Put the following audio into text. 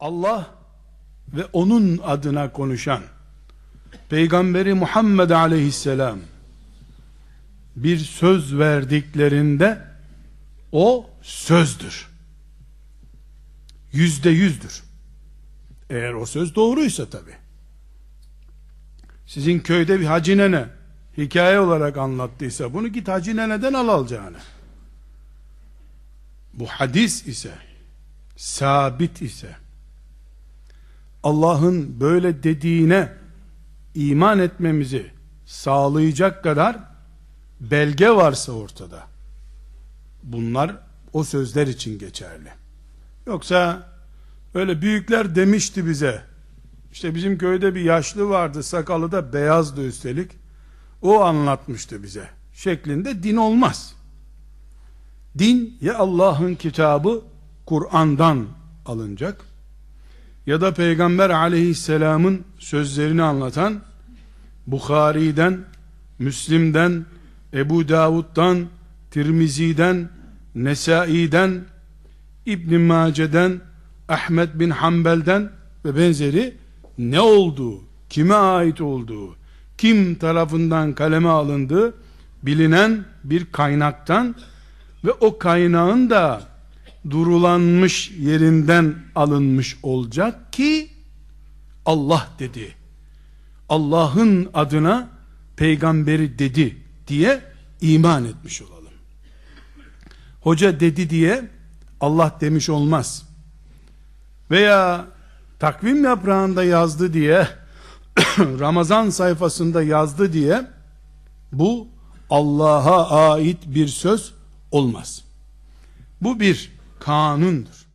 Allah ve onun adına konuşan Peygamberi Muhammed aleyhisselam bir söz verdiklerinde o sözdür. Yüzde yüzdür. Eğer o söz doğruysa tabi. Sizin köyde bir hacı nene hikaye olarak anlattıysa bunu git hacı neneden al alacağını. Bu hadis ise sabit ise Allah'ın böyle dediğine iman etmemizi sağlayacak kadar belge varsa ortada bunlar o sözler için geçerli. Yoksa öyle büyükler demişti bize işte bizim köyde bir yaşlı vardı sakalı da beyazdı üstelik o anlatmıştı bize şeklinde din olmaz. Din ya Allah'ın kitabı Kur'an'dan alınacak ya da Peygamber aleyhisselamın sözlerini anlatan Bukhari'den, Müslim'den, Ebu Davud'dan, Tirmizi'den, Nesai'den, İbn Mace'den, Ahmet bin Hanbel'den ve benzeri ne olduğu, kime ait olduğu, kim tarafından kaleme alındığı bilinen bir kaynaktan ve o kaynağın da durulanmış yerinden alınmış olacak ki Allah dedi. Allah'ın adına peygamberi dedi diye iman etmiş olalım. Hoca dedi diye Allah demiş olmaz. Veya takvim yaprağında yazdı diye Ramazan sayfasında yazdı diye bu Allah'a ait bir söz olmaz. Bu bir kanundur.